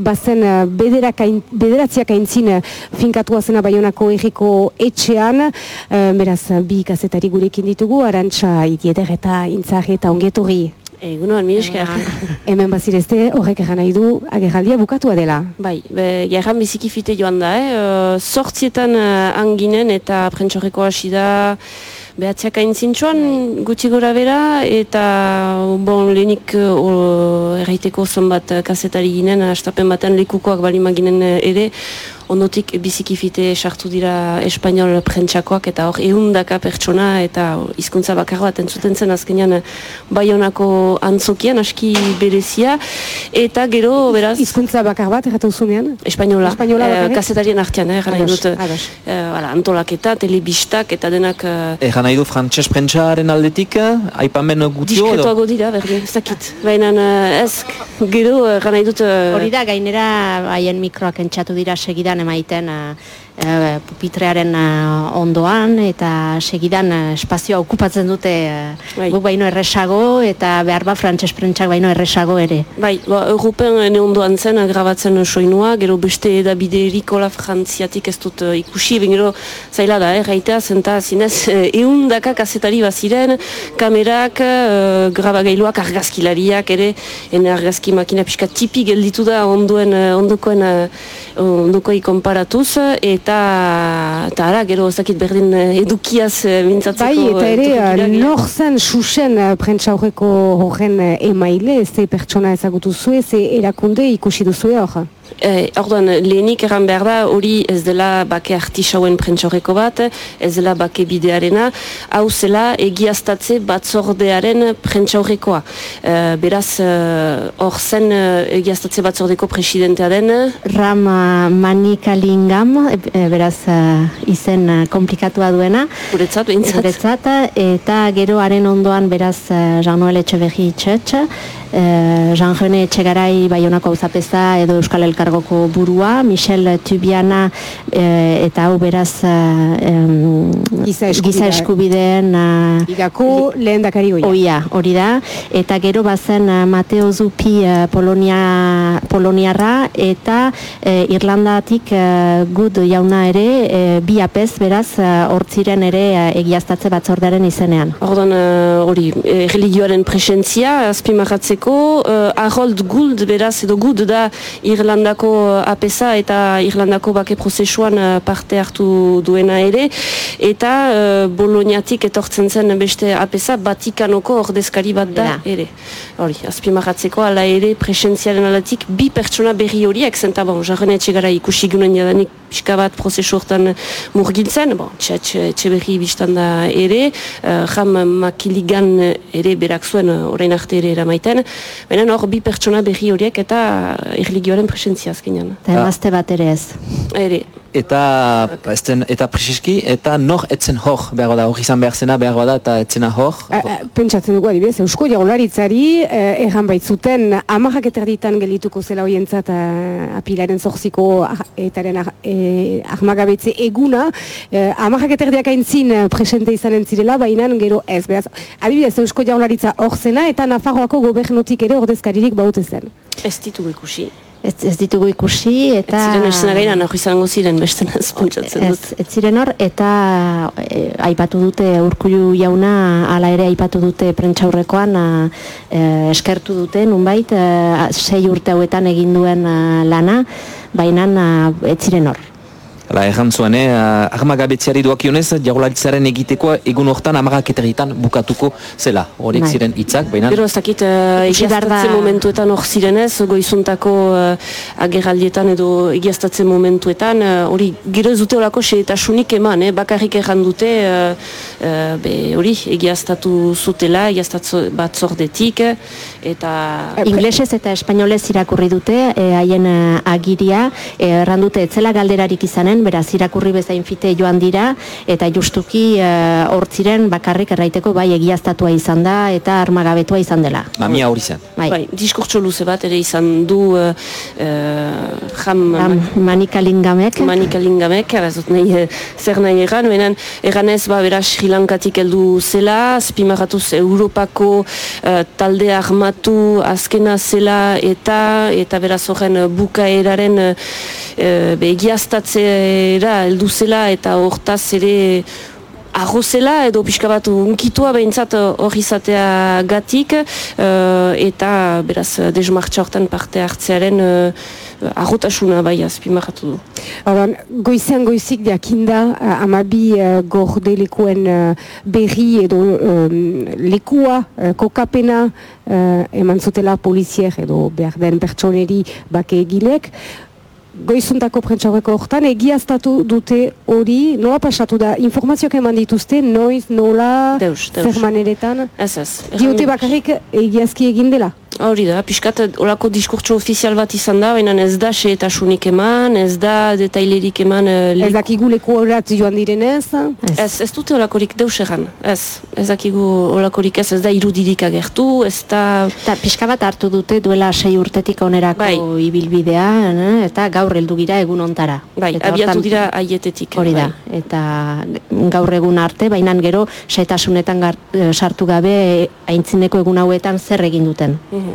bazen uh, bederatziak aintzin finkatua zena baionako erriko etxean, uh, beraz, bi kazetari gurekin ditugu, arantxa idieder eta intzarri eta ongetorri. Egunoan, mi esker. Hemen bazirezte horrek egan nahi du agerraldia bukatua dela. Bai, be, biziki fite joan da, eh? Sortzietan uh, anginen eta prentxorreko hasi da behatziak hain zintxoan gutxi gora bera eta bon, lehenik uh, erraiteko zonbat kasetari ginen, astapen batean lekukoak balimaginen ere, ondotik bizikifite sartu dira espanol prentsakoak eta hor eundaka pertsona eta hizkuntza bakar bat entzuten zen azkenean baionako antzokian aski berezia eta gero beraz hizkuntza bakar bat erratu zunean? Espainola, Espainola eh, kasetarien artean, eh, nahi dut eh, antolaketa, telebistak eta denak eh, nahi du frantxez prentsaren aldetik aipamen gutio? Diskretuago dira, berdin, ez dakit baina eh, ez, gero eh, nahi dut eh, hori da, gainera haien mikroak entxatu dira segidan emaiten uh, uh, pupitrearen uh, ondoan eta segidan espazioa okupatzen dute uh, guk baino erresago eta behar ba frantses prentsak baino erresago ere. Bai, ba, Europen ondoan zen grabatzen soinua, gero beste edabide erikola frantziatik ez dut ikusi, ben gero zaila da, eh, raita, zenta zinez, eun daka kasetari baziren, kamerak, uh, grabagailuak, argazkilariak ere, ene argazki makina pixka tipi gelditu da onduen, ondokoen, ondokoi konparatuz, eta eta ara, gero ezakit berdin eh, edukiaz eh, mintzatzeko bai, eta ere, eh, nor zen susen prentsa horreko horren emaile, ez pertsona ezagutu zuen, ze erakunde ikusi duzu hor? Eh, orduan, lehenik eran behar da, hori ez dela bake artisauen prentsoreko bat, ez dela bake bidearena, hau zela egiaztatze batzordearen prentsorekoa. Eh, beraz, eh, hor zen egiaztatze batzordeko presidentea den? Ram Manika Lingam, beraz uh, izen uh, komplikatua duena. Guretzat, behintzat. eta gero haren ondoan beraz uh, Jean-Noel Etxeberri Itxetx, uh, Jean-Jene Etxegarai Baionako Auzapeza edo Euskal Elkargo elkargoko burua, Michel Tubiana e, eta hau beraz e, giza eskubideen igako lehen dakari oia. hori da, eta gero bazen Mateo Zupi Polonia, Poloniarra eta e, Irlandatik e, gud jauna ere e, bi apez beraz hortziren ere egiaztatze batzordaren izenean. Ordan hori, e, religioaren presentzia, azpimarratzeko, uh, Arold Gould beraz edo gud da Irlanda Irlandako apesa eta Irlandako bake prozesuan eh, parte hartu duena ere eta uh, Boloniatik etortzen zen beste apesa Batikanoko ordezkari bat da ere. Hori, azpimarratzeko ala ere presentzialen alatik bi pertsona berri horiek zenta bon, jarren etxegara ikusi gunen jadanik pixka bat prozesu hortan murgiltzen, bon, etxe berri biztan da ere, uh, jam makiligan ere berak zuen orain arte ere eramaiten, baina hor bi pertsona berri horiek eta erligioaren presentzia azkenean. Eta emazte bat ere ez. Ere. Eta, esten, eta Presiski, eta nor etzen hor, behar da, hor izan behar zena, behar da, eta etzena hor? pentsatzen dugu, adibidez, Eusko Jagolaritzari, eh, erran baitzuten, amarrak eterditan gelituko zela hoientzat eh, apilaren zorziko etaren eh, ahmagabetze eguna, eh, amarrak eterdiak aintzin presente izanen zirela, baina gero ez, behaz, adibidez, Eusko Jagolaritza hor zena, eta Nafarroako gobernotik ere ordezkaririk baute zen. Ez ditugu ikusi ez, ez ditugu ikusi eta... Ez ziren esena gaina nahi izango ziren beste nazpuntzatzen dut. Ez, ziren hor eta e, aipatu dute urkulu jauna ala ere aipatu dute prentxaurrekoan e, eskertu dute nunbait e, sei urte hauetan egin duen lana baina ez ziren hor. Hala, erran zuen, eh? armagabetziari duakionez, jaularitzaren egiteko egun hortan amagaketeritan bukatuko zela. Horek bai. ziren hitzak, baina... Gero ez dakit, uh, egiaztatzen momentuetan hor zirenez, goizuntako uh, agerraldietan edo egiaztatzen momentuetan, uh, hori uh, gero ez dute horako xeetasunik eman, eh? bakarrik erran dute, hori uh, uh, egiaztatu zutela, egiaztatu bat zordetik, eta... Inglesez eta espainolez irakurri dute, haien agiria, erran dute etzela galderarik izanen, beraz irakurri bezain fite joan dira, eta justuki hor ziren bakarrik erraiteko bai egiaztatua izan da, eta armagabetua izan dela. Mamia hori zen. Bai. bai, diskurtso luze bat ere izan du uh, jam... Ram, manika lingamek. Manika lingamek, nahi, zer nahi egan, benen, eganez, ba, beraz, Sri Lankatik heldu zela, spimaratuz Europako uh, talde armatu azkena zela eta eta beraz horren bukaeraren uh, egiaztatzera heldu zela eta hortaz ere arrozela edo pixka bat unkitua behintzat hori izatea gatik eta beraz desmartxa hortan parte hartzearen arrotasuna bai azpimarratu du. Oran, goizean goizik diakinda uh, amabi uh, gordelekuen uh, berri edo um, lekua, uh, kokapena uh, eman zutela polizier edo behar den pertsoneri bake egilek. Goizuntako prentsaurreko hortan, egiaztatu dute hori, nola pasatu da, informazioak eman dituzte, noiz, nola, deus, deus. zer maneretan? Ez ez. Diote bakarrik egiazki egin dela? Hori da, piskat olako diskurtso ofizial bat izan da, baina ez da xe eta sunik eman, ez da detailerik eman... Uh, ez dakigu leku horat joan direnez? Ez, ez dute olakorik deus egan, ez. Ez dakigu olakorik ez, ez da irudirik agertu, ez da... Eta pixka bat hartu dute duela sei urtetik onerako bai. ibilbidea, ne? eta gaur heldu gira egun ontara. Bai, eta abiatu hortan, dira aietetik. Hori da, bai. eta gaur egun arte, baina gero setasunetan sartu gabe aintzineko egun hauetan zer egin duten. Mhm.